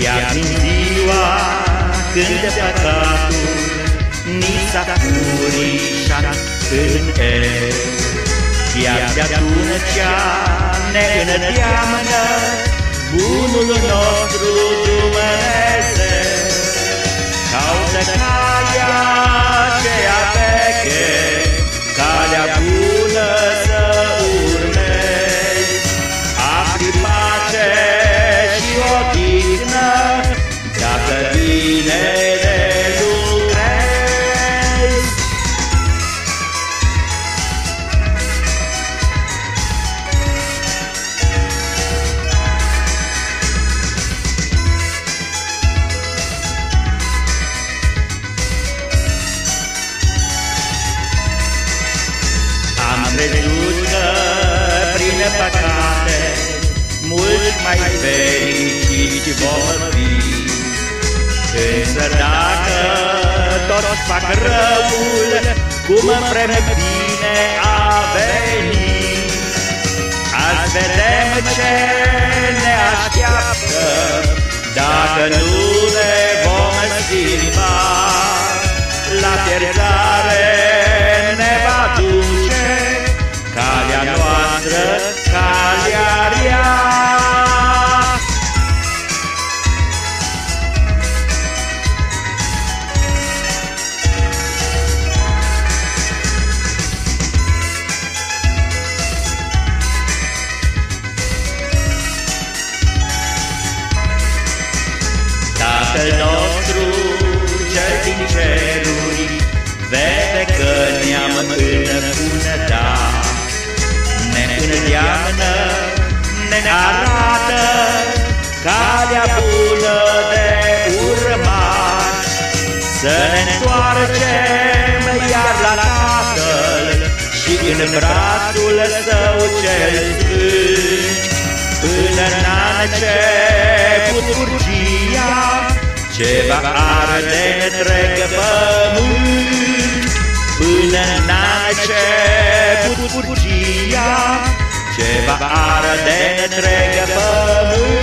ziua când păcatul Ni s-a furișat în el. Iar de-atunci ne îndeamnă Bunul nostru Dumnezeu crezut că prin păcate. Mult mai fericiți vom fi. Însă dacă toți fac răul Cum vrem bine a venit Azi vedem ce ne așteaptă. Dacă nu ne vom schimba La pierzare noastră, calea rea Tatăl ne arată Calea bună de urmat. Să ne întoarcem iar la Tatăl Și în brațul Său cel sfânt. Până n-a început urgia Ce va arde întreg pământ. Până n-a început urgia Ce va arde întreg pământ